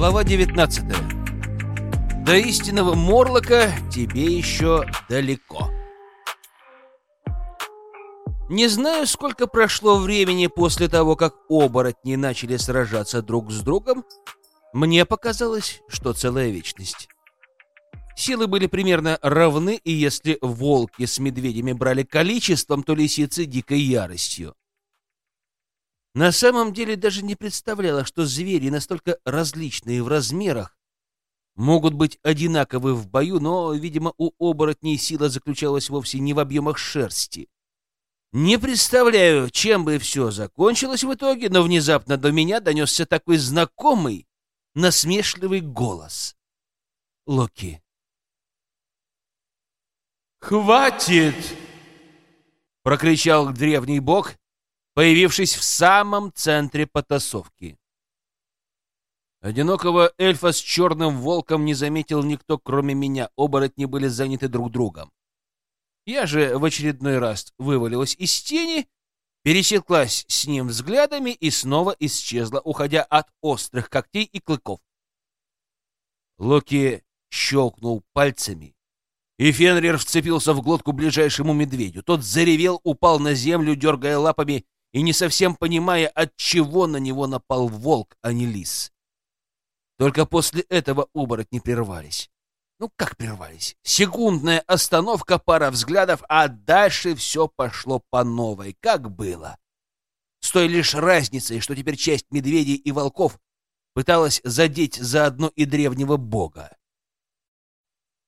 Глава 19. До истинного Морлока тебе еще далеко. Не знаю, сколько прошло времени после того, как оборотни начали сражаться друг с другом. Мне показалось, что целая вечность. Силы были примерно равны, и если волки с медведями брали количеством, то лисицы — дикой яростью. На самом деле даже не представляла, что звери настолько различные в размерах, могут быть одинаковы в бою, но, видимо, у оборотней сила заключалась вовсе не в объемах шерсти. Не представляю, чем бы все закончилось в итоге, но внезапно до меня донесся такой знакомый, насмешливый голос. Локи. «Хватит!» — прокричал древний бог, появившись в самом центре потасовки. Одинокого эльфа с черным волком не заметил никто, кроме меня. Оборотни были заняты друг другом. Я же в очередной раз вывалилась из тени, пересеклась с ним взглядами и снова исчезла, уходя от острых когтей и клыков. Локи щелкнул пальцами, и Фенрир вцепился в глотку ближайшему медведю. Тот заревел, упал на землю, дергая лапами и не совсем понимая, от чего на него напал волк, а не лис. Только после этого оборотни прервались. Ну, как прервались? Секундная остановка, пара взглядов, а дальше все пошло по новой, как было. С той лишь разницей, что теперь часть медведей и волков пыталась задеть заодно и древнего бога.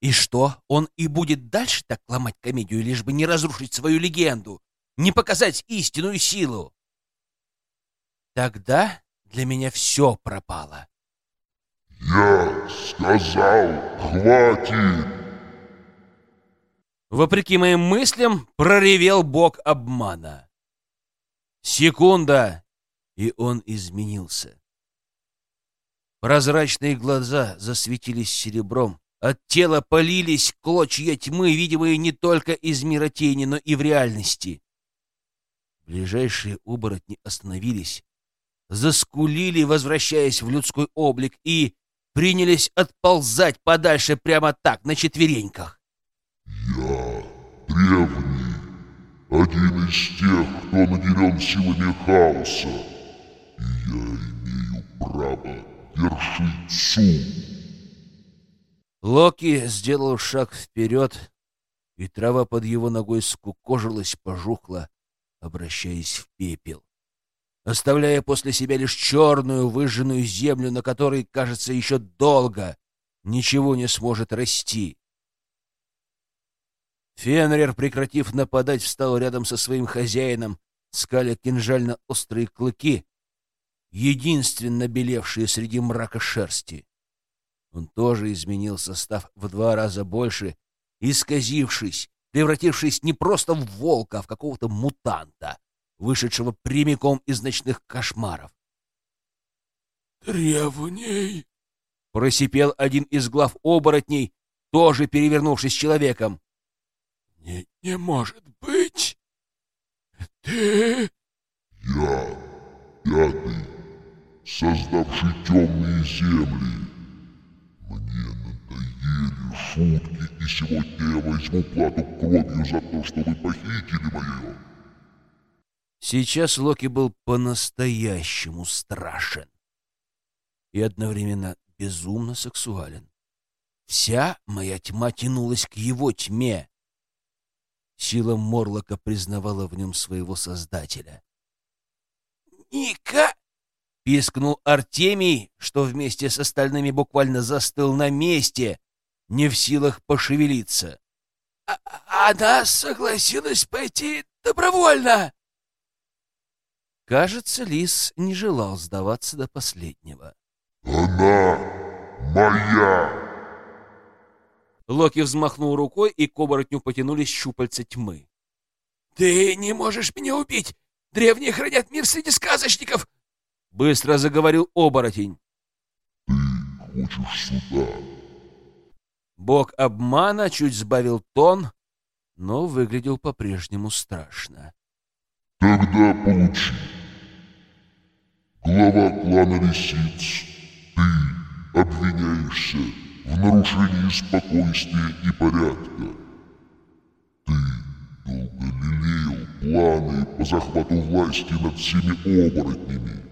И что, он и будет дальше так ломать комедию, лишь бы не разрушить свою легенду, не показать истинную силу? Тогда для меня все пропало. «Я сказал, хватит!» Вопреки моим мыслям, проревел бог обмана. Секунда, и он изменился. Прозрачные глаза засветились серебром, от тела полились клочья тьмы, видимые не только из мира тени, но и в реальности. Ближайшие оборотни остановились, заскулили, возвращаясь в людской облик, и принялись отползать подальше прямо так, на четвереньках. «Я древний, один из тех, кто наделен силами хаоса, и я имею право вершить суд». Локи сделал шаг вперед, и трава под его ногой скукожилась, пожухла, обращаясь в пепел оставляя после себя лишь черную выжженную землю, на которой, кажется, еще долго ничего не сможет расти. Фенрир, прекратив нападать, встал рядом со своим хозяином, скаля кинжально-острые клыки, единственно белевшие среди мрака шерсти. Он тоже изменился, став в два раза больше, исказившись, превратившись не просто в волка, а в какого-то мутанта, вышедшего прямиком из ночных кошмаров. «Древней!» — просипел один из глав оборотней, тоже перевернувшись человеком. «Не, не может быть! Ты...» «Я, пятый, создавший темные земли. Шутки, и сегодня я возьму плату кровью за то, что вы похитили мое Сейчас Локи был по-настоящему страшен и одновременно безумно сексуален. Вся моя тьма тянулась к его тьме. Сила Морлока признавала в нем своего создателя. «Ника!» — пискнул Артемий, что вместе с остальными буквально застыл на месте, не в силах пошевелиться. А «Она согласилась пойти добровольно!» Кажется, лис не желал сдаваться до последнего. «Она моя!» Локи взмахнул рукой, и к оборотню потянулись щупальца тьмы. «Ты не можешь меня убить! Древние хранят мир среди сказочников!» Быстро заговорил оборотень. «Ты хочешь сюда?» Бог обмана чуть сбавил тон, но выглядел по-прежнему страшно. Тогда получи. Глава клана лисиц, ты обвиняешься в нарушении спокойствия и порядка. Ты долго лелеял планы по захвату власти над всеми оборотнями.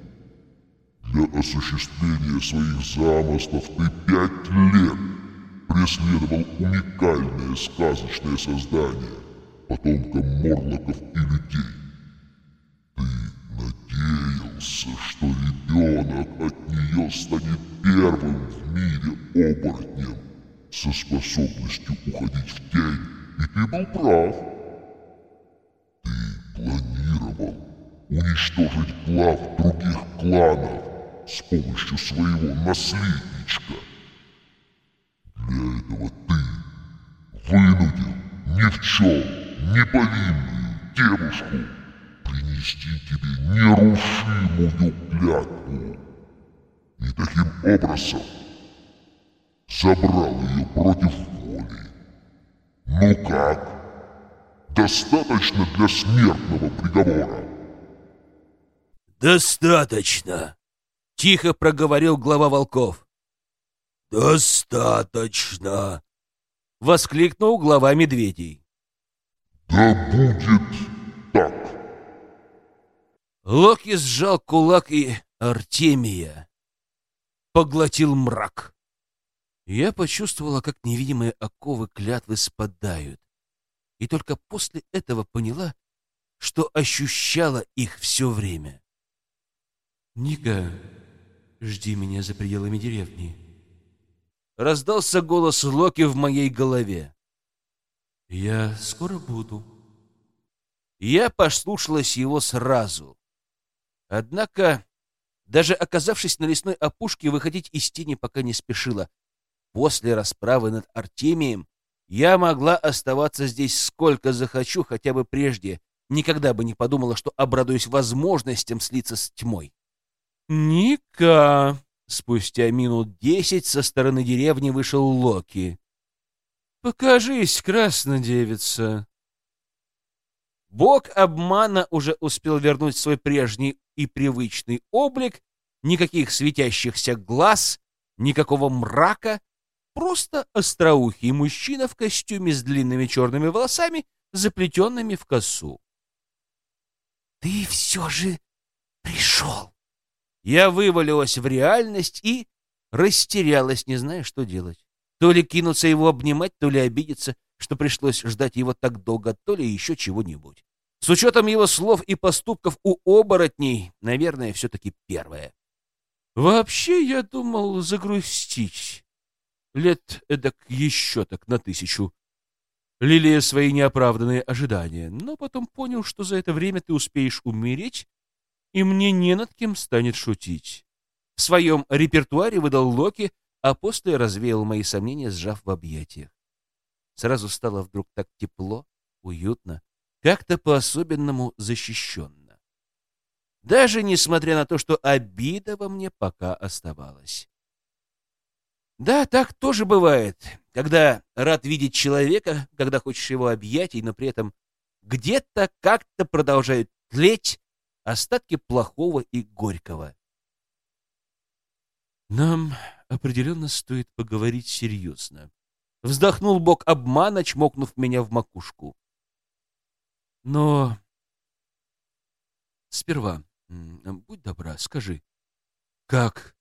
Для осуществления своих замыслов ты пять лет преследовал уникальное сказочное создание, потомкам морлоков и людей. Ты надеялся, что ребенок от нее станет первым в мире оборотнем со способностью уходить в тень, и ты был прав. Ты планировал уничтожить глав других кланов с помощью своего наследничка. Для этого ты вынудил ни в чем не повинную девушку принести тебе нерушимую клятву. И таким образом забрал ее против воли. Ну как? Достаточно для смертного приговора? «Достаточно!» — тихо проговорил глава волков. «Достаточно!» — воскликнул глава медведей. Да будет так. Локи сжал кулак и Артемия поглотил мрак. Я почувствовала, как невидимые оковы клятвы спадают, и только после этого поняла, что ощущала их все время. «Ника, жди меня за пределами деревни», — раздался голос Локи в моей голове. «Я скоро буду». Я послушалась его сразу. Однако, даже оказавшись на лесной опушке, выходить из тени пока не спешила. После расправы над Артемием я могла оставаться здесь сколько захочу, хотя бы прежде. Никогда бы не подумала, что обрадуюсь возможностям слиться с тьмой. «Ника!» Спустя минут десять со стороны деревни вышел Локи. «Покажись, краснодевица!» Бог обмана уже успел вернуть свой прежний и привычный облик, никаких светящихся глаз, никакого мрака, просто остроухий мужчина в костюме с длинными черными волосами, заплетенными в косу. «Ты все же пришел!» Я вывалилась в реальность и растерялась, не зная, что делать. То ли кинуться его обнимать, то ли обидеться, что пришлось ждать его так долго, то ли еще чего-нибудь. С учетом его слов и поступков у оборотней, наверное, все-таки первое. Вообще, я думал загрустить. Лет эдак еще так на тысячу. Лилия свои неоправданные ожидания, но потом понял, что за это время ты успеешь умереть, и мне не над кем станет шутить. В своем репертуаре выдал Локи, а после развеял мои сомнения, сжав в объятиях. Сразу стало вдруг так тепло, уютно, как-то по-особенному защищенно. Даже несмотря на то, что обида во мне пока оставалась. Да, так тоже бывает, когда рад видеть человека, когда хочешь его объятий, но при этом где-то как-то продолжают тлеть остатки плохого и горького. Нам определенно стоит поговорить серьезно. Вздохнул бог обмана, чмокнув меня в макушку. Но сперва, будь добра, скажи, как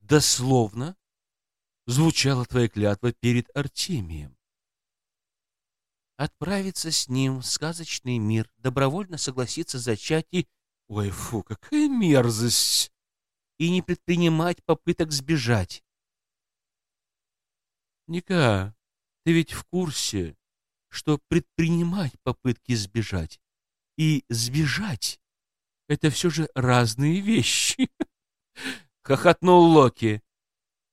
дословно звучала твоя клятва перед Артемием? Отправиться с ним в сказочный мир, добровольно согласиться зачать и Ой, фу, какая мерзость! И не предпринимать попыток сбежать. Ника, ты ведь в курсе, что предпринимать попытки сбежать и сбежать — это все же разные вещи. Хохотнул Локи.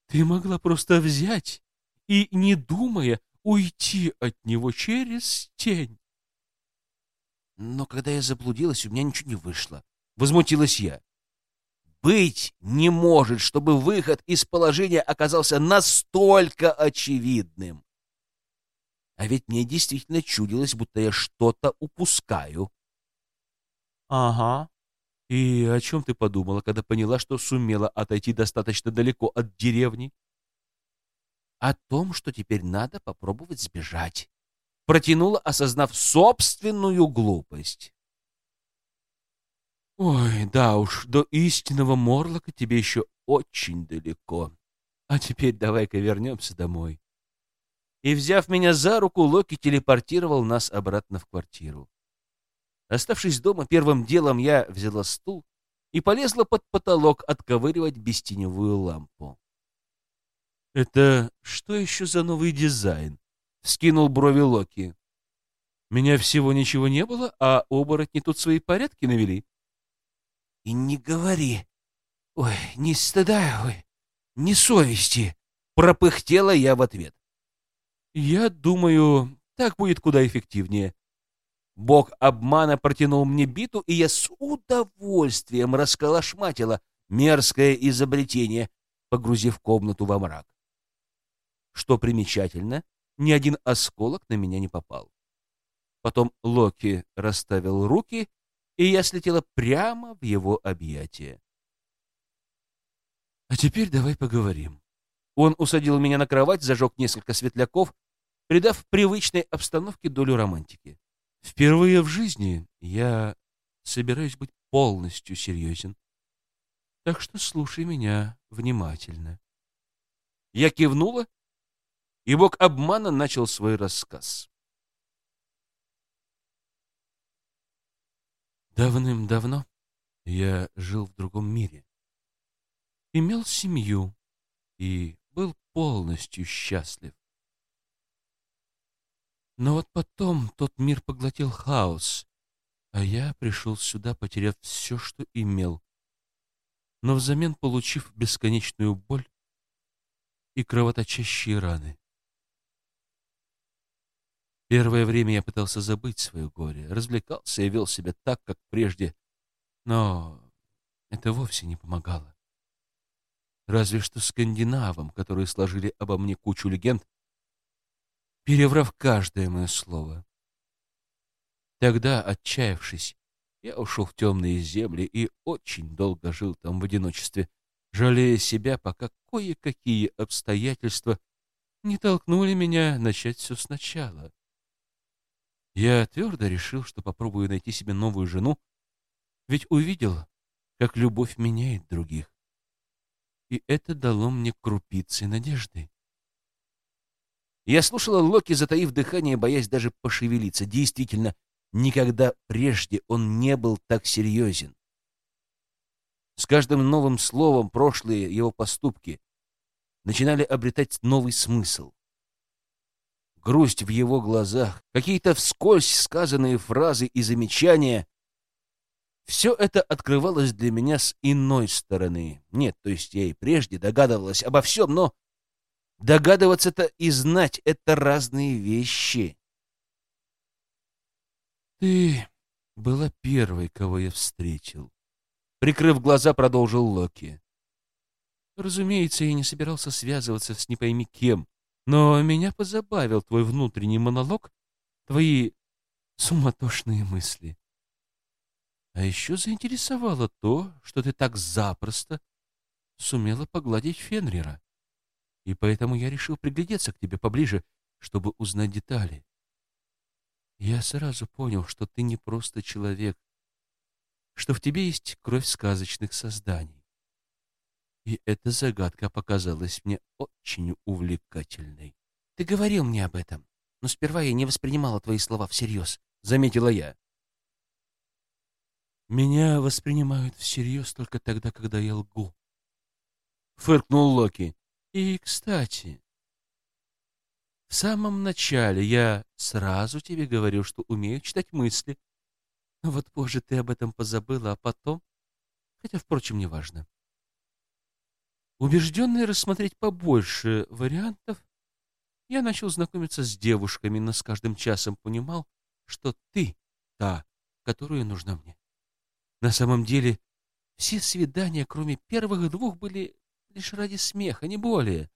Ты могла просто взять и, не думая, уйти от него через тень. Но когда я заблудилась, у меня ничего не вышло. Возмутилась я. Быть не может, чтобы выход из положения оказался настолько очевидным. А ведь мне действительно чудилось, будто я что-то упускаю. Ага. И о чем ты подумала, когда поняла, что сумела отойти достаточно далеко от деревни? О том, что теперь надо попробовать сбежать. Протянула, осознав собственную глупость. Ой, да уж, до истинного Морлока тебе еще очень далеко. А теперь давай-ка вернемся домой. И, взяв меня за руку, Локи телепортировал нас обратно в квартиру. Оставшись дома, первым делом я взяла стул и полезла под потолок отковыривать бестеневую лампу. «Это что еще за новый дизайн?» — вскинул брови Локи. «Меня всего ничего не было, а оборотни тут свои порядки навели». «И не говори. Ой, ни стыда, ой, ни совести!» — пропыхтела я в ответ. «Я думаю, так будет куда эффективнее». Бог обмана протянул мне биту, и я с удовольствием расколошматила мерзкое изобретение, погрузив комнату во мрак. Что примечательно, ни один осколок на меня не попал. Потом Локи расставил руки, и я слетела прямо в его объятия. «А теперь давай поговорим». Он усадил меня на кровать, зажег несколько светляков, придав привычной обстановке долю романтики. Впервые в жизни я собираюсь быть полностью серьезен. Так что слушай меня внимательно. Я кивнула, и бог обмана начал свой рассказ. Давным-давно я жил в другом мире. Имел семью и был полностью счастлив. Но вот потом тот мир поглотил хаос, а я пришел сюда, потеряв все, что имел, но взамен получив бесконечную боль и кровоточащие раны. Первое время я пытался забыть свое горе, развлекался и вел себя так, как прежде, но это вовсе не помогало. Разве что скандинавам, которые сложили обо мне кучу легенд, переврав каждое мое слово. Тогда, отчаявшись, я ушел в темные земли и очень долго жил там в одиночестве, жалея себя, пока кое-какие обстоятельства не толкнули меня начать все сначала. Я твердо решил, что попробую найти себе новую жену, ведь увидел, как любовь меняет других. И это дало мне крупицы надежды. Я слушала Локи, затаив дыхание, боясь даже пошевелиться. Действительно, никогда прежде он не был так серьезен. С каждым новым словом прошлые его поступки начинали обретать новый смысл. Грусть в его глазах, какие-то вскользь сказанные фразы и замечания — все это открывалось для меня с иной стороны. Нет, то есть я и прежде догадывалась обо всем, но Догадываться-то и знать — это разные вещи. Ты была первой, кого я встретил. Прикрыв глаза, продолжил Локи. Разумеется, я не собирался связываться с не пойми кем, но меня позабавил твой внутренний монолог, твои суматошные мысли. А еще заинтересовало то, что ты так запросто сумела погладить Фенрира и поэтому я решил приглядеться к тебе поближе, чтобы узнать детали. Я сразу понял, что ты не просто человек, что в тебе есть кровь сказочных созданий. И эта загадка показалась мне очень увлекательной. Ты говорил мне об этом, но сперва я не воспринимала твои слова всерьез, — заметила я. Меня воспринимают всерьез только тогда, когда я лгу. Фыркнул Локи. И, кстати, в самом начале я сразу тебе говорил, что умею читать мысли. Но вот позже ты об этом позабыла, а потом... Хотя, впрочем, неважно. Убежденный рассмотреть побольше вариантов, я начал знакомиться с девушками, но с каждым часом понимал, что ты та, которая нужна мне. На самом деле, все свидания, кроме первых двух, были лишь ради смеха, не более.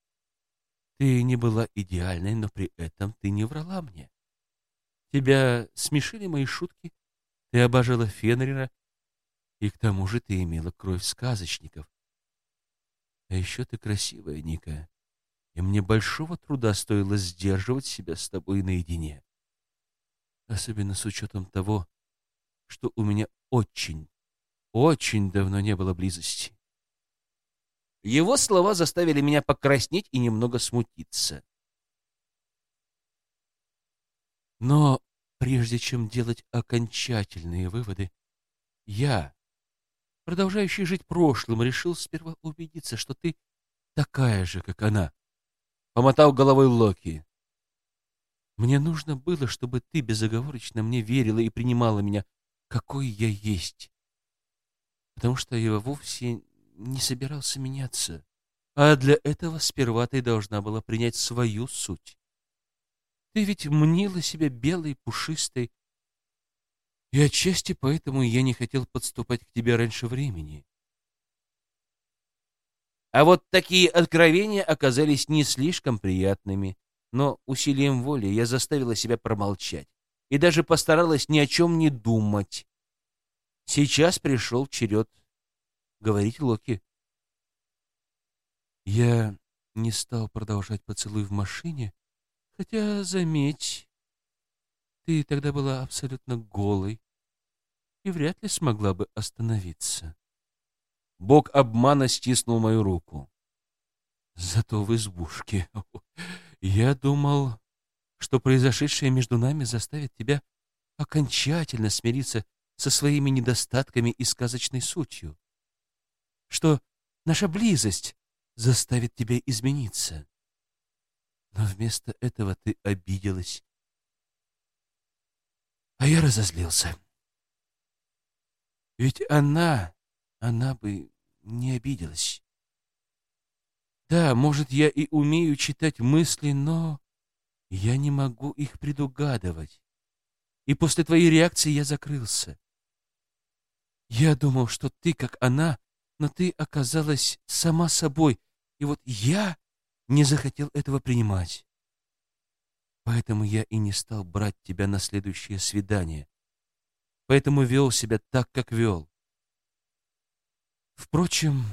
Ты не была идеальной, но при этом ты не врала мне. Тебя смешили мои шутки, ты обожала Фенрира, И к тому же ты имела кровь сказочников. А еще ты красивая, Ника, и мне большого труда стоило сдерживать себя с тобой наедине. Особенно с учетом того, что у меня очень, очень давно не было близости. Его слова заставили меня покраснеть и немного смутиться. Но прежде чем делать окончательные выводы, я, продолжающий жить прошлым, решил сперва убедиться, что ты такая же, как она. Помотал головой Локи. Мне нужно было, чтобы ты безоговорочно мне верила и принимала меня, какой я есть. Потому что я вовсе не собирался меняться. А для этого сперва ты должна была принять свою суть. Ты ведь мнила себя белой, пушистой, и отчасти поэтому я не хотел подступать к тебе раньше времени. А вот такие откровения оказались не слишком приятными, но усилием воли я заставила себя промолчать и даже постаралась ни о чем не думать. Сейчас пришел черед говорить Локи. Я не стал продолжать поцелуй в машине, хотя, заметь, ты тогда была абсолютно голой и вряд ли смогла бы остановиться. Бог обмана стиснул мою руку. Зато в избушке. Я думал, что произошедшее между нами заставит тебя окончательно смириться со своими недостатками и сказочной сутью. Что наша близость заставит тебя измениться. Но вместо этого ты обиделась. А я разозлился. Ведь она, она бы не обиделась. Да, может, я и умею читать мысли, но я не могу их предугадывать. И после твоей реакции я закрылся. Я думал, что ты как она, но ты оказалась сама собой, и вот я не захотел этого принимать. Поэтому я и не стал брать тебя на следующее свидание. Поэтому вел себя так, как вел. Впрочем,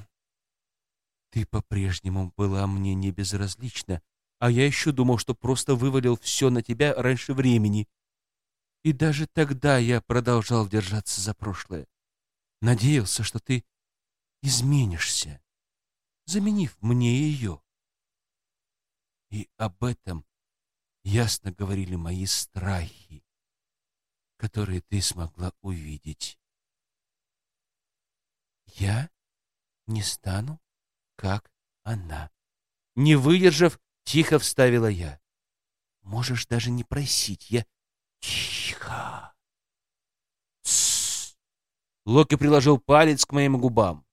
ты по-прежнему была мне не безразлична, а я еще думал, что просто вывалил все на тебя раньше времени. И даже тогда я продолжал держаться за прошлое. Надеялся, что ты изменишься, заменив мне ее. И об этом ясно говорили мои страхи, которые ты смогла увидеть. Я не стану, как она. Не выдержав, тихо вставила я. Можешь даже не просить, я... Тихо. Тссс. Локи приложил палец к моим губам.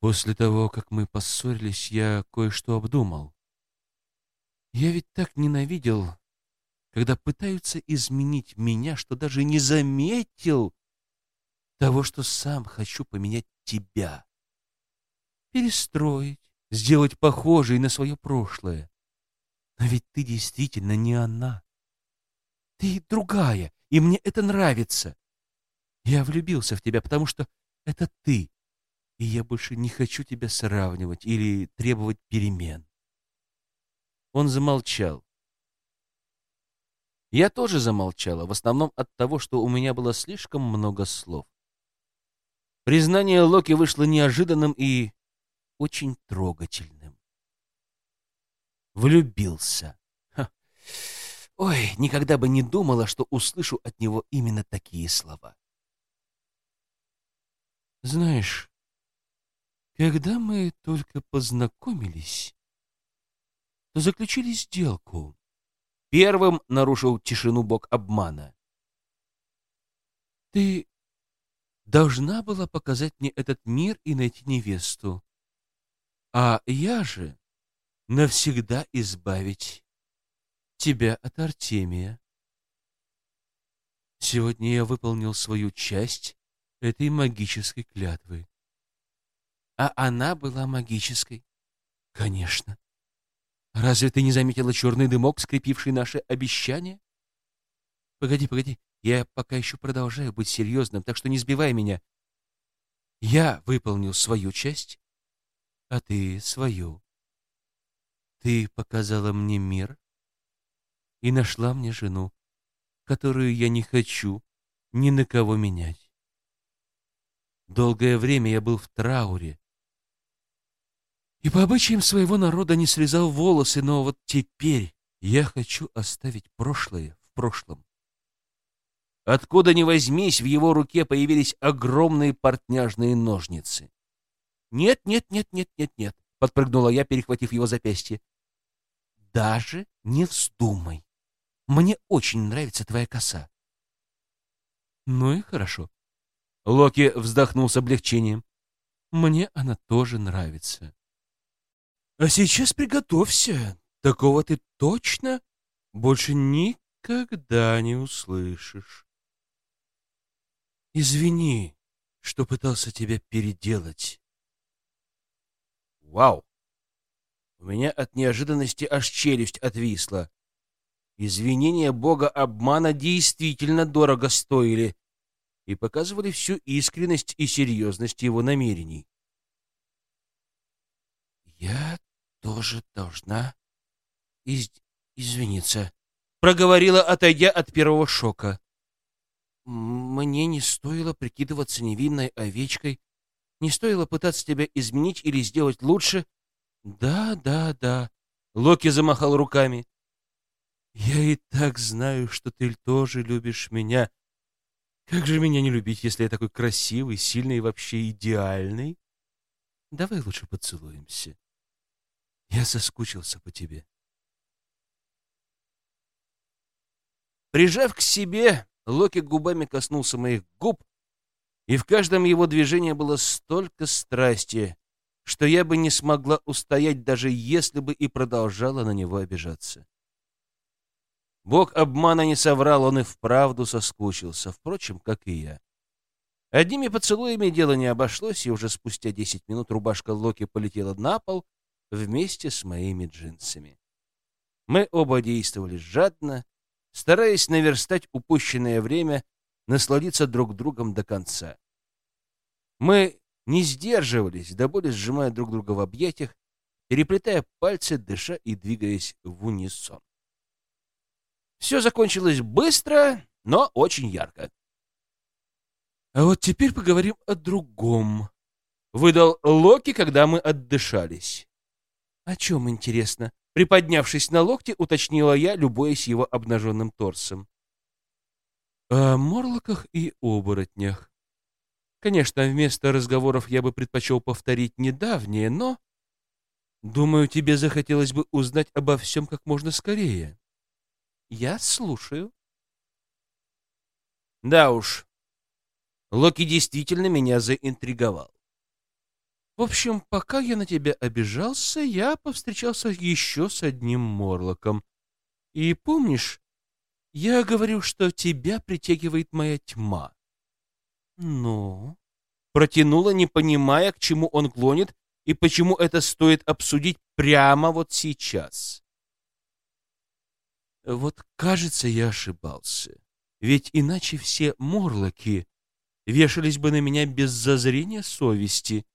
После того, как мы поссорились, я кое-что обдумал. Я ведь так ненавидел, когда пытаются изменить меня, что даже не заметил, того, что сам хочу поменять тебя. Перестроить, сделать похожей на свое прошлое. Но ведь ты действительно не она. Ты другая, и мне это нравится. Я влюбился в тебя, потому что это ты, и я больше не хочу тебя сравнивать или требовать перемен. Он замолчал. Я тоже замолчала, в основном от того, что у меня было слишком много слов. Признание Локи вышло неожиданным и очень трогательным. Влюбился. Ха. Ой, никогда бы не думала, что услышу от него именно такие слова. Знаешь, когда мы только познакомились, то заключили сделку. Первым нарушил тишину бог обмана. Ты должна была показать мне этот мир и найти невесту. А я же навсегда избавить тебя от Артемия. Сегодня я выполнил свою часть этой магической клятвы. А она была магической. Конечно. Разве ты не заметила черный дымок, скрепивший наше обещание? Погоди, погоди, Я пока еще продолжаю быть серьезным, так что не сбивай меня. Я выполнил свою часть, а ты свою. Ты показала мне мир и нашла мне жену, которую я не хочу ни на кого менять. Долгое время я был в трауре, и по обычаям своего народа не срезал волосы, но вот теперь я хочу оставить прошлое в прошлом. Откуда ни возьмись, в его руке появились огромные портняжные ножницы. «Нет, нет, нет, нет, нет, нет», — подпрыгнула я, перехватив его запястье. «Даже не вздумай. Мне очень нравится твоя коса». «Ну и хорошо». Локи вздохнул с облегчением. «Мне она тоже нравится». «А сейчас приготовься. Такого ты точно больше никогда не услышишь». «Извини, что пытался тебя переделать». «Вау!» У меня от неожиданности аж челюсть отвисла. Извинения бога обмана действительно дорого стоили и показывали всю искренность и серьезность его намерений. «Я тоже должна из... извиниться», — проговорила, отойдя от первого шока. «Мне не стоило прикидываться невинной овечкой, не стоило пытаться тебя изменить или сделать лучше». «Да, да, да», — Локи замахал руками. Я и так знаю, что ты тоже любишь меня. Как же меня не любить, если я такой красивый, сильный и вообще идеальный? Давай лучше поцелуемся. Я соскучился по тебе. Прижав к себе, Локи губами коснулся моих губ, и в каждом его движении было столько страсти, что я бы не смогла устоять, даже если бы и продолжала на него обижаться. Бог обмана не соврал, он и вправду соскучился, впрочем, как и я. Одними поцелуями дело не обошлось, и уже спустя десять минут рубашка Локи полетела на пол вместе с моими джинсами. Мы оба действовали жадно, стараясь наверстать упущенное время, насладиться друг другом до конца. Мы не сдерживались, до боли сжимая друг друга в объятиях, переплетая пальцы, дыша и двигаясь в унисон. Все закончилось быстро, но очень ярко. А вот теперь поговорим о другом. Выдал Локи, когда мы отдышались. О чем, интересно? Приподнявшись на локте, уточнила я, любуясь его обнаженным торсом. О морлоках и оборотнях. Конечно, вместо разговоров я бы предпочел повторить недавнее, но... Думаю, тебе захотелось бы узнать обо всем как можно скорее. Я слушаю. Да уж. Локи действительно меня заинтриговал. В общем, пока я на тебя обижался, я повстречался еще с одним Морлоком. И помнишь, я говорил, что тебя притягивает моя тьма. Ну, протянула, не понимая, к чему он клонит и почему это стоит обсудить прямо вот сейчас. Вот, кажется, я ошибался. Ведь иначе все морлоки вешались бы на меня без зазрения совести.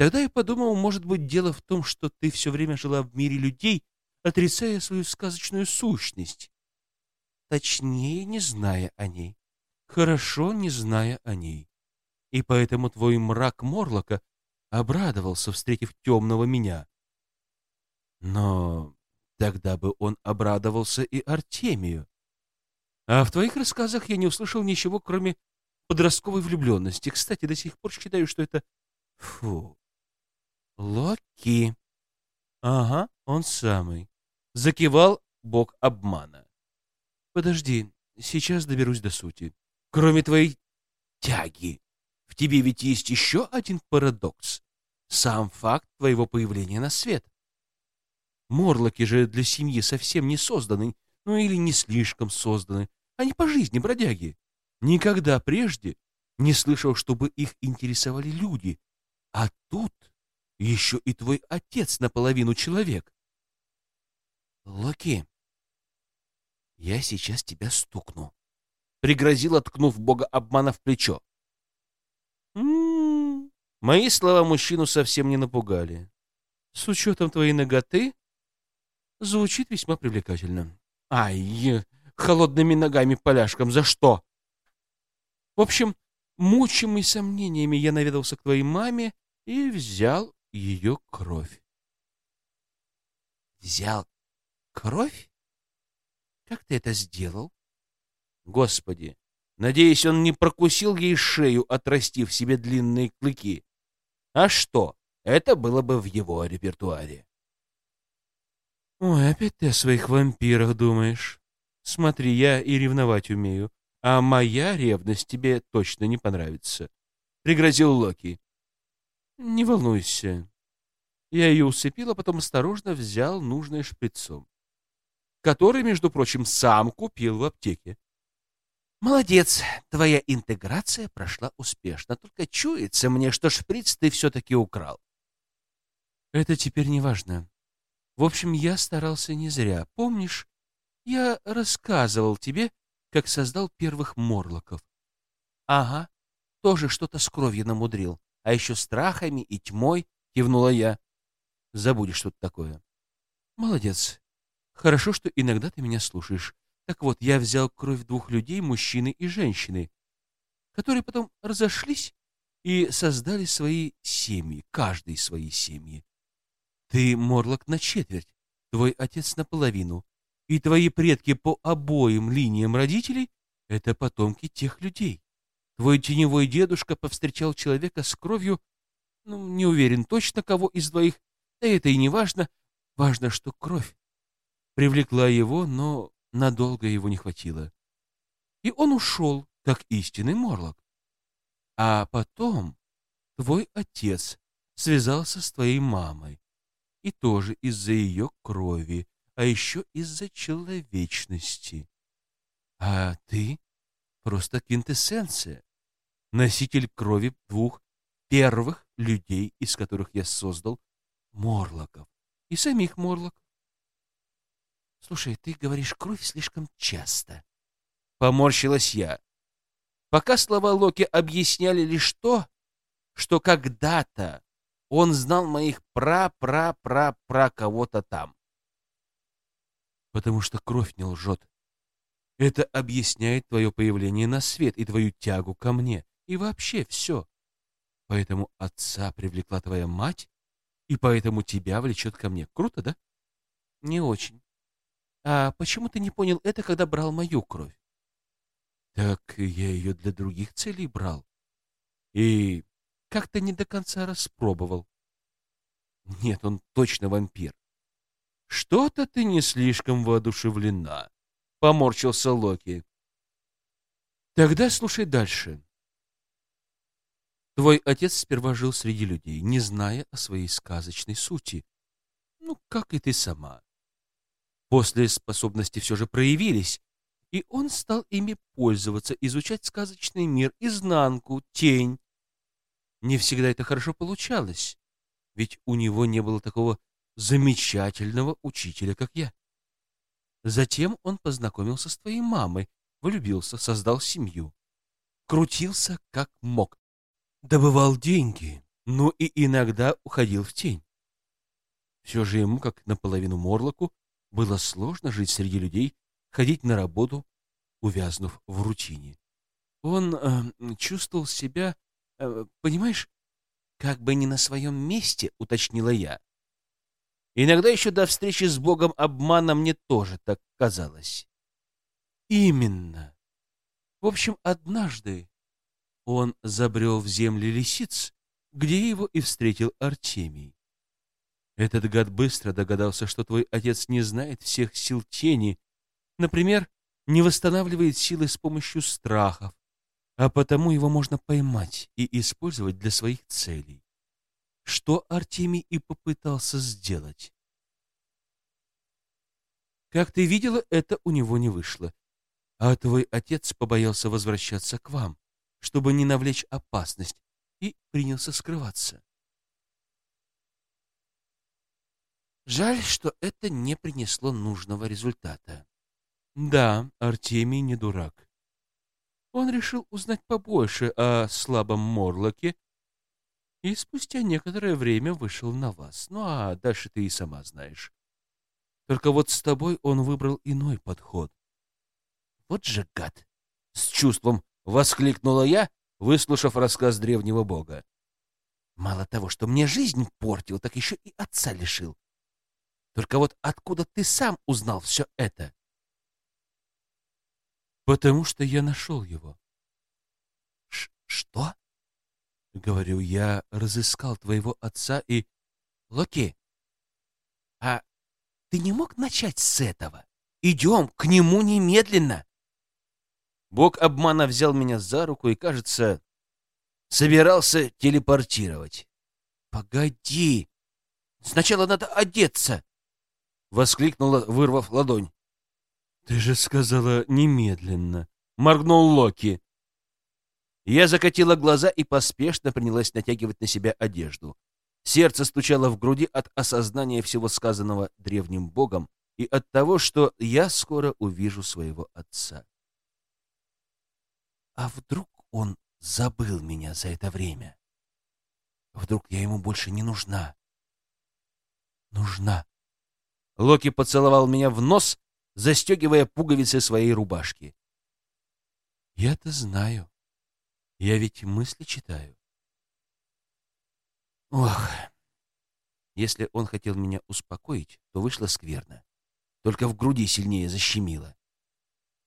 Тогда я подумал, может быть, дело в том, что ты все время жила в мире людей, отрицая свою сказочную сущность. Точнее, не зная о ней. Хорошо не зная о ней. И поэтому твой мрак Морлока обрадовался, встретив темного меня. Но Тогда бы он обрадовался и Артемию. А в твоих рассказах я не услышал ничего, кроме подростковой влюбленности. Кстати, до сих пор считаю, что это... Фу. Локи. Ага, он самый. Закивал бог обмана. Подожди, сейчас доберусь до сути. Кроме твоей тяги, в тебе ведь есть еще один парадокс. Сам факт твоего появления на свет. Морлоки же для семьи совсем не созданы, ну или не слишком созданы. Они по жизни бродяги. Никогда прежде не слышал, чтобы их интересовали люди. А тут еще и твой отец наполовину человек. Локи, я сейчас тебя стукну. пригрозила, ткнув бога обмана в плечо. М-м-м. Мои слова мужчину совсем не напугали. С учетом твоей ноготы звучит весьма привлекательно. Ай, холодными ногами поляшком, за что? В общем, мучимый сомнениями, я наведался к твоей маме и взял ее кровь. Взял кровь? Как ты это сделал? Господи, надеюсь, он не прокусил ей шею, отрастив себе длинные клыки. А что? Это было бы в его репертуаре. Ой, опять ты о своих вампирах думаешь. Смотри, я и ревновать умею, а моя ревность тебе точно не понравится. Пригрозил Локи. Не волнуйся. Я ее усыпил, а потом осторожно взял нужное шприцом, который, между прочим, сам купил в аптеке. Молодец, твоя интеграция прошла успешно, только чуется мне, что шприц ты все-таки украл. Это теперь не важно. В общем, я старался не зря. Помнишь, я рассказывал тебе, как создал первых морлоков? Ага, тоже что-то с кровью намудрил, а еще страхами и тьмой, кивнула я. Забудешь что-то такое. Молодец. Хорошо, что иногда ты меня слушаешь. Так вот, я взял кровь двух людей, мужчины и женщины, которые потом разошлись и создали свои семьи, каждый свои семьи. Ты Морлок на четверть, твой отец наполовину, и твои предки по обоим линиям родителей — это потомки тех людей. Твой теневой дедушка повстречал человека с кровью, ну, не уверен точно, кого из двоих, да это и не важно. Важно, что кровь привлекла его, но надолго его не хватило. И он ушел, как истинный Морлок. А потом твой отец связался с твоей мамой. И тоже из-за ее крови, а еще из-за человечности. А ты просто квинтэссенция, носитель крови двух первых людей, из которых я создал Морлоков и самих Морлоков. Слушай, ты говоришь кровь слишком часто. Поморщилась я. Пока слова Локи объясняли лишь то, что когда-то он знал моих пра-пра-пра-пра кого-то там. Потому что кровь не лжет. Это объясняет твое появление на свет и твою тягу ко мне. И вообще все. Поэтому отца привлекла твоя мать, и поэтому тебя влечет ко мне. Круто, да? Не очень. А почему ты не понял это, когда брал мою кровь? Так я ее для других целей брал. И как-то не до конца распробовал. Нет, он точно вампир. Что-то ты не слишком воодушевлена, поморщился Локи. Тогда слушай дальше. Твой отец сперва жил среди людей, не зная о своей сказочной сути. Ну, как и ты сама. После способности все же проявились, и он стал ими пользоваться, изучать сказочный мир, изнанку, тень. Не всегда это хорошо получалось, ведь у него не было такого замечательного учителя, как я. Затем он познакомился с твоей мамой, влюбился, создал семью. Крутился как мог. Добывал деньги, но и иногда уходил в тень. Все же ему, как наполовину Морлоку, было сложно жить среди людей, ходить на работу, увязнув в рутине. Он э, чувствовал себя, э, понимаешь, как бы не на своем месте, уточнила я. Иногда еще до встречи с Богом обмана мне тоже так казалось. Именно. В общем, однажды он забрел в земли лисиц, где его и встретил Артемий. Этот гад быстро догадался, что твой отец не знает всех сил тени, например, не восстанавливает силы с помощью страхов, а потому его можно поймать и использовать для своих целей. Что Артемий и попытался сделать. Как ты видела, это у него не вышло, а твой отец побоялся возвращаться к вам, чтобы не навлечь опасность, и принялся скрываться. Жаль, что это не принесло нужного результата. Да, Артемий не дурак. Он решил узнать побольше о слабом Морлоке и спустя некоторое время вышел на вас. Ну а дальше ты и сама знаешь. Только вот с тобой он выбрал иной подход. Вот же гад! С чувством воскликнула я, выслушав рассказ древнего бога. Мало того, что мне жизнь портил, так еще и отца лишил. Только вот откуда ты сам узнал все это? Потому что я нашел его. Ш что? Говорю, я разыскал твоего отца и... Локи, а ты не мог начать с этого? Идем к нему немедленно. Бог обмана взял меня за руку и, кажется, собирался телепортировать. «Погоди! Сначала надо одеться!» — воскликнула, вырвав ладонь. «Ты же сказала немедленно!» — моргнул Локи. Я закатила глаза и поспешно принялась натягивать на себя одежду. Сердце стучало в груди от осознания всего сказанного древним богом и от того, что я скоро увижу своего отца. А вдруг он забыл меня за это время? Вдруг я ему больше не нужна? Нужна. Локи поцеловал меня в нос, застегивая пуговицы своей рубашки. Я-то знаю. Я ведь мысли читаю. Ох, если он хотел меня успокоить, то вышло скверно. Только в груди сильнее защемило.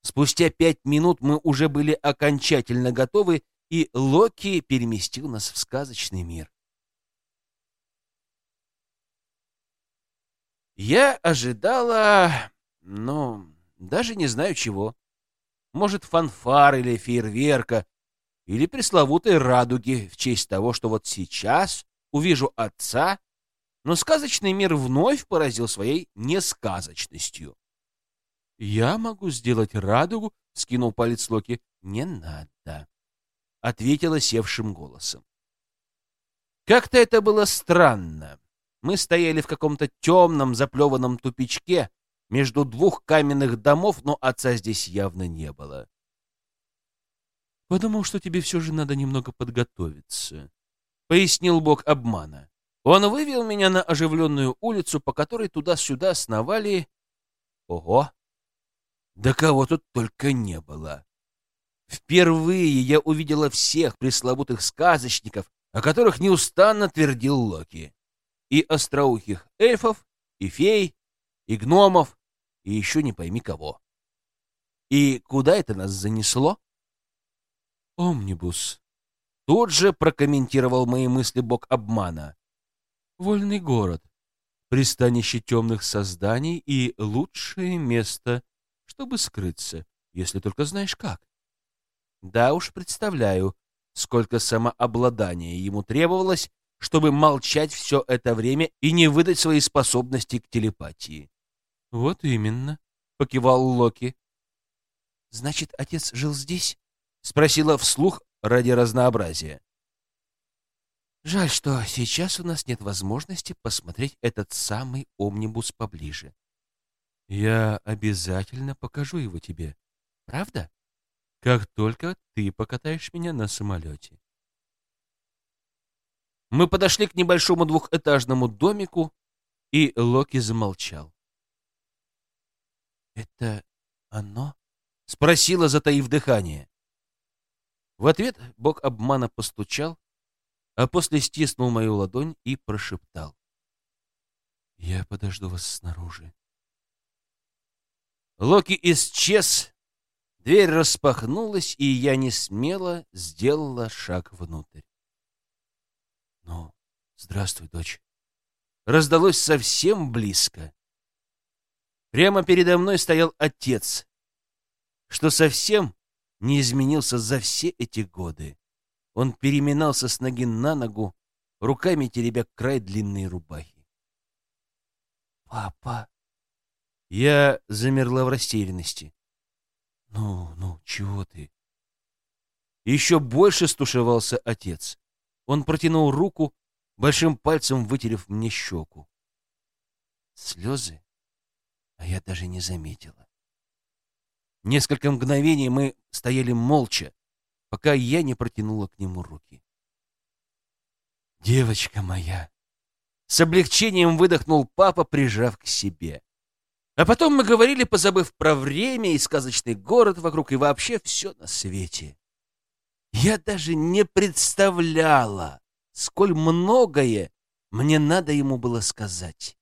Спустя пять минут мы уже были окончательно готовы, и Локи переместил нас в сказочный мир. Я ожидала, ну, даже не знаю чего. Может, фанфар или фейерверка, или пресловутой радуги в честь того, что вот сейчас увижу отца, но сказочный мир вновь поразил своей несказочностью. «Я могу сделать радугу», — скинул палец Локи. «Не надо», — ответила севшим голосом. Как-то это было странно. Мы стояли в каком-то темном заплеванном тупичке между двух каменных домов, но отца здесь явно не было. «Подумал, что тебе все же надо немного подготовиться», — пояснил бог обмана. Он вывел меня на оживленную улицу, по которой туда-сюда сновали... Ого! Да кого тут только не было! Впервые я увидела всех пресловутых сказочников, о которых неустанно твердил Локи и остроухих эльфов, и фей, и гномов, и еще не пойми кого. И куда это нас занесло? «Омнибус», — тут же прокомментировал мои мысли бог обмана. «Вольный город, пристанище темных созданий и лучшее место, чтобы скрыться, если только знаешь как». Да уж представляю, сколько самообладания ему требовалось, чтобы молчать все это время и не выдать свои способности к телепатии. — Вот именно, — покивал Локи. — Значит, отец жил здесь? — спросила вслух ради разнообразия. Жаль, что сейчас у нас нет возможности посмотреть этот самый омнибус поближе. Я обязательно покажу его тебе. Правда? Как только ты покатаешь меня на самолете. Мы подошли к небольшому двухэтажному домику, и Локи замолчал. «Это оно?» — спросила, затаив дыхание. В ответ бог обмана постучал, а после стиснул мою ладонь и прошептал. «Я подожду вас снаружи». Локи исчез, дверь распахнулась, и я не смело сделала шаг внутрь. «Ну, здравствуй, дочь». Раздалось совсем близко. Прямо передо мной стоял отец, что совсем не изменился за все эти годы. Он переминался с ноги на ногу, руками теребя край длинной рубахи. «Папа!» Я замерла в растерянности. «Ну, ну, чего ты?» Еще больше стушевался отец. Он протянул руку, большим пальцем вытерев мне щеку. Слезы? А я даже не заметила. Несколько мгновений мы стояли молча, пока я не протянула к нему руки. «Девочка моя!» С облегчением выдохнул папа, прижав к себе. А потом мы говорили, позабыв про время и сказочный город вокруг, и вообще все на свете. Я даже не представляла, сколь многое мне надо ему было сказать.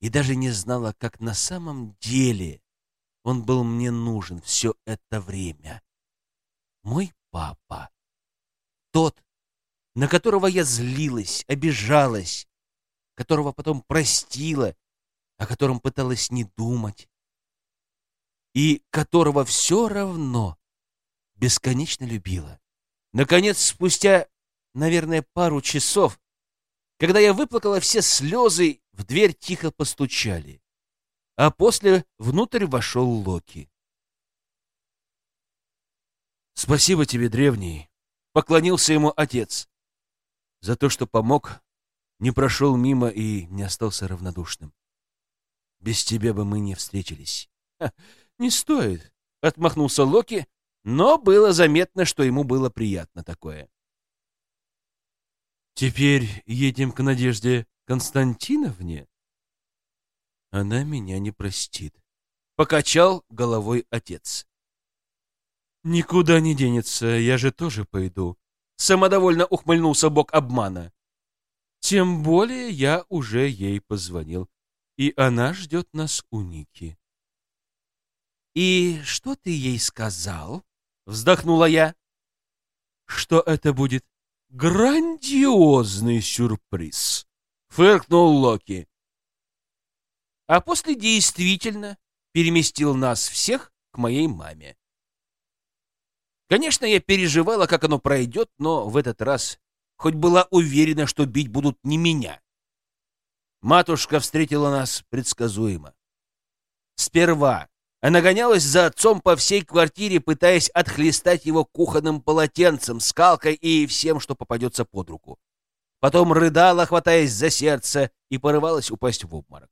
И даже не знала, как на самом деле он был мне нужен все это время. Мой папа. Тот, на которого я злилась, обижалась, которого потом простила, о котором пыталась не думать, и которого все равно бесконечно любила. Наконец, спустя наверное, пару часов, когда я выплакала все слезы, в дверь тихо постучали. А после внутрь вошел Локи. «Спасибо тебе, древний», — поклонился ему отец, «за то, что помог, не прошел мимо и не остался равнодушным. Без тебя бы мы не встретились». «Не стоит», — отмахнулся Локи, но было заметно, что ему было приятно такое. Теперь едем к Надежде Константиновне? Она меня не простит. Покачал головой отец. Никуда не денется, я же тоже пойду. Самодовольно ухмыльнулся бог обмана. Тем более я уже ей позвонил, и она ждет нас у Ники. «И что ты ей сказал?» — вздохнула я. «Что это будет Грандиозный сюрприз, фыркнул Локи. А после действительно переместил нас всех к моей маме. Конечно, я переживала, как оно пройдет, но в этот раз хоть была уверена, что бить будут не меня. Матушка встретила нас предсказуемо. Сперва она гонялась за отцом по всей квартире, пытаясь отхлестать его кухонным полотенцем, скалкой и всем, что попадется под руку. Потом рыдала, хватаясь за сердце, и порывалась упасть в обморок.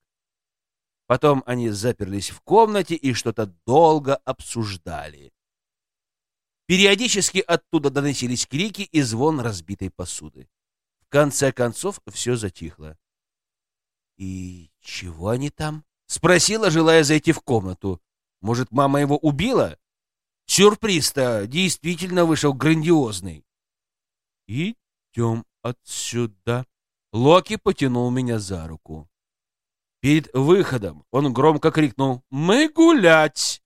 Потом они заперлись в комнате и что-то долго обсуждали. Периодически оттуда доносились крики и звон разбитой посуды. В конце концов все затихло. «И чего они там?» — спросила, желая зайти в комнату. Может, мама его убила? Сюрприз-то действительно вышел грандиозный. Идем отсюда. Локи потянул меня за руку. Перед выходом он громко крикнул «Мы гулять!»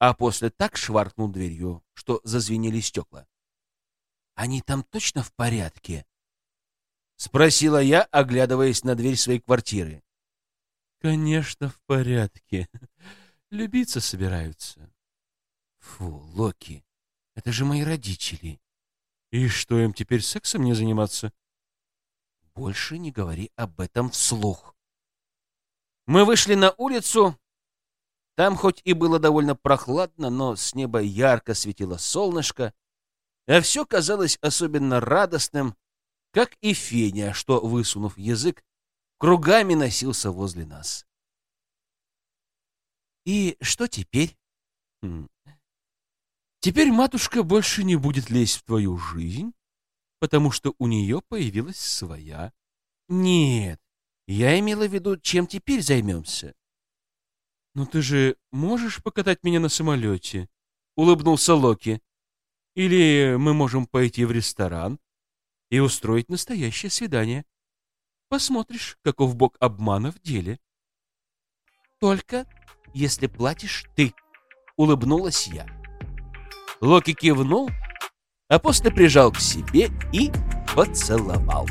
А после так шваркнул дверью, что зазвенели стекла. «Они там точно в порядке?» — спросила я, оглядываясь на дверь своей квартиры. «Конечно, в порядке», Любиться собираются. Фу, Локи, это же мои родители. И что, им теперь сексом не заниматься? Больше не говори об этом вслух. Мы вышли на улицу. Там хоть и было довольно прохладно, но с неба ярко светило солнышко, а все казалось особенно радостным, как и Феня, что, высунув язык, кругами носился возле нас. И что теперь? Хм. Теперь матушка больше не будет лезть в твою жизнь, потому что у нее появилась своя. Нет, я имела в виду, чем теперь займемся. Ну ты же можешь покатать меня на самолете? Улыбнулся Локи. Или мы можем пойти в ресторан и устроить настоящее свидание. Посмотришь, каков бог обмана в деле. Только если платишь ты», — улыбнулась я. Локи кивнул, а после прижал к себе и поцеловал.